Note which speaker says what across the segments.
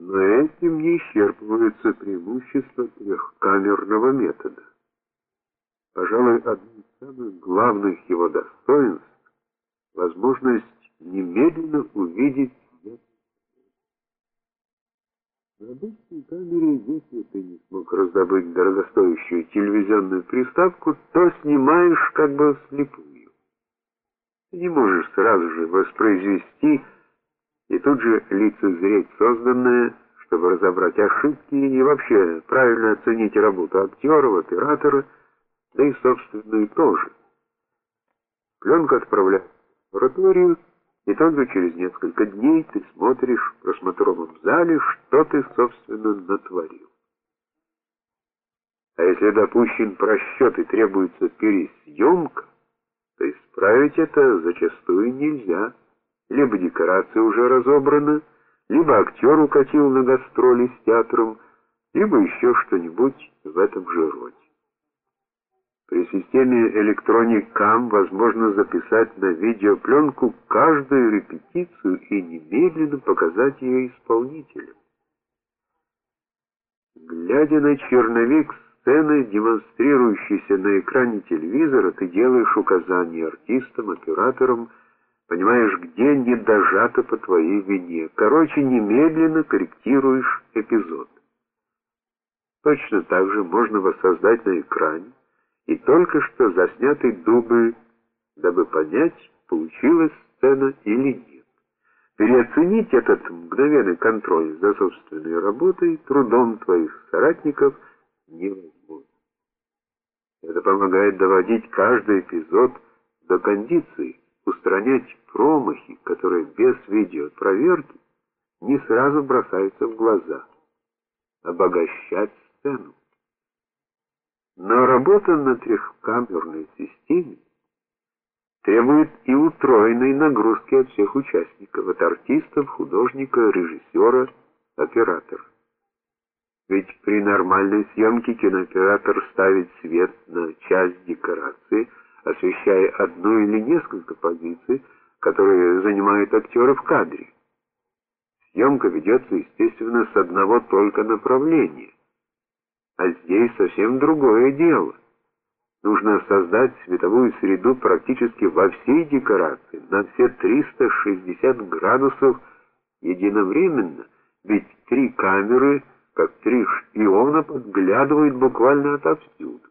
Speaker 1: Но этим не исчерпываются преимущества трехкамерного метода. Пожалуй, одно из самых главных его достоинств возможность немедленно увидеть. На обычной камере, если ты не смог раздобыть дорогостоящую телевизионную приставку, то снимаешь как бы вслепую. Ты не можешь сразу же воспроизвести и тут же лицезреть созданное, чтобы разобрать ошибки и вообще правильно оценить работу актеров, оператора, да и собственную тоже. Пленка отправляется в лабораторию, и только через несколько дней ты смотришь в просмотровом зале, что ты, собственно, натворил. А если допущен просчет и требуется пересъемка, то исправить это зачастую нельзя либо декорация уже разобрана, либо актер укатил на гастроли с театром, либо еще что-нибудь в этом же роде. При системе Electronic Cam возможно записать на видеопленку каждую репетицию и немедленно показать ее исполнителю. Глядя на черновик сцены, демонстрирующейся на экране телевизора, ты делаешь указания артистам, операторам, Понимаешь, где не дожато по твоей вине. Короче, немедленно корректируешь эпизод. Точно так же можно воссоздать на экране и только что заснятый дубль, дабы понять, получилась сцена или нет. Переоценить этот мгновенный контроль за собственной работой трудом твоих соратников невозможно. Это помогает доводить каждый эпизод до кондиции устранять промахи, которые без видеопроверки не сразу бросаются в глаза, обогащать сцену. Но работа на трехкамерной системе требует и утроенной нагрузки от всех участников, от артистов, художника, режиссера, оператора. Ведь при нормальной съемке кинооператор ставит свет на часть декорации, освещая одну или несколько позиций, которые занимают актеры в кадре. Съемка ведется, естественно, с одного только направления. А здесь совсем другое дело. Нужно создать световую среду практически во всей декорации, на все 360 градусов единовременно, ведь три камеры, как три шпиона, подглядывают буквально отовсюду.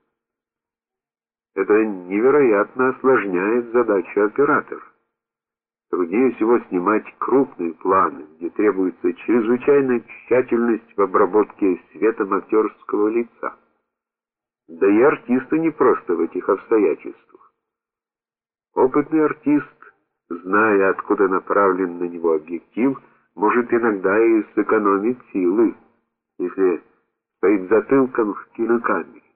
Speaker 1: Это невероятно осложняет задачу оператора. Труднее всего снимать крупные планы, где требуется чрезвычайная тщательность в обработке светом актерского лица. Да и артисту не просто в этих обстоятельствах. Опытный артист, зная, откуда направлен на него объектив, может иногда и сэкономить силы, если стоит затылком в кинокамере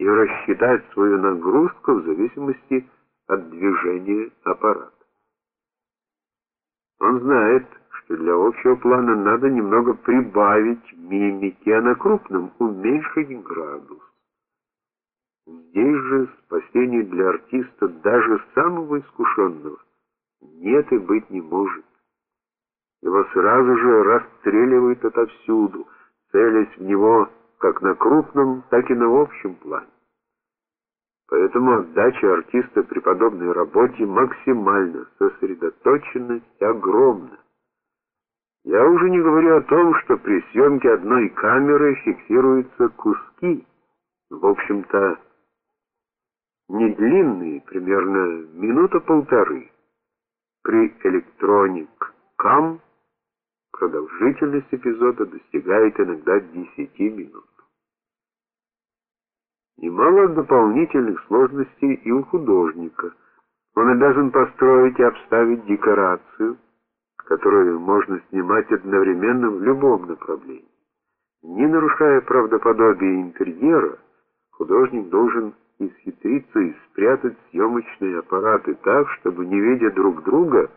Speaker 1: и рассчитать свою нагрузку в зависимости от движения аппарата. Он знает, что для общего плана надо немного прибавить мимики, а на крупном уменьшить градус. Здесь же спасения для артиста даже самого искушенного нет и быть не может. Его сразу же расстреливают отовсюду, целясь в него как на крупном, так и на общем плане. Поэтому отдача артиста при подобной работе максимальна, сосредоточенность огромна. Я уже не говорю о том, что при съемке одной камеры фиксируются куски, в общем-то, не длинные, примерно минута-полторы. При электроник кам продолжительность эпизода достигает иногда 10 минут. Немало дополнительных сложностей и у художника. Он обязан построить и обставить декорацию, которую можно снимать одновременно в любом направлении. Не нарушая правдоподобие интерьера, художник должен исхитриться и спрятать съемочные аппараты так, чтобы не видя друг друга,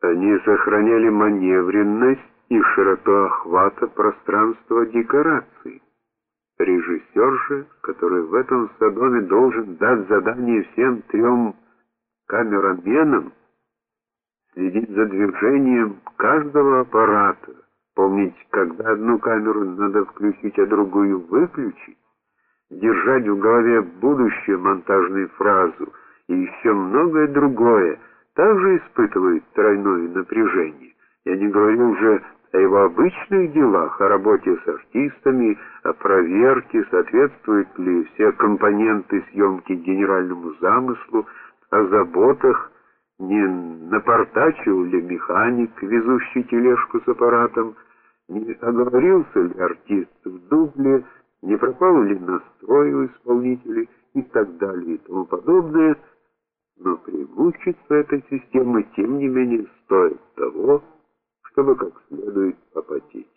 Speaker 1: они сохраняли маневренность и широту охвата пространства декорации. Режиссер же, который в этом Содоме должен дать задание всем трем камераменам, следить за движением каждого аппарата, помнить, когда одну камеру надо включить, а другую выключить, держать в голове будущую монтажную фразу и еще многое другое, также испытывает тройное напряжение. Я не говорю уже о его обычных делах, о работе с артистами, о проверке, соответствуют ли все компоненты съемки генеральному замыслу, о заботах, не напортачил ли механик, везущий тележку с аппаратом, не оговорился ли артист в дубле, не пропал ли настрой у исполнителей и так далее и тому подобное. Но преимущество этой системы тем не менее стоит того, чтобы как следует попотеть.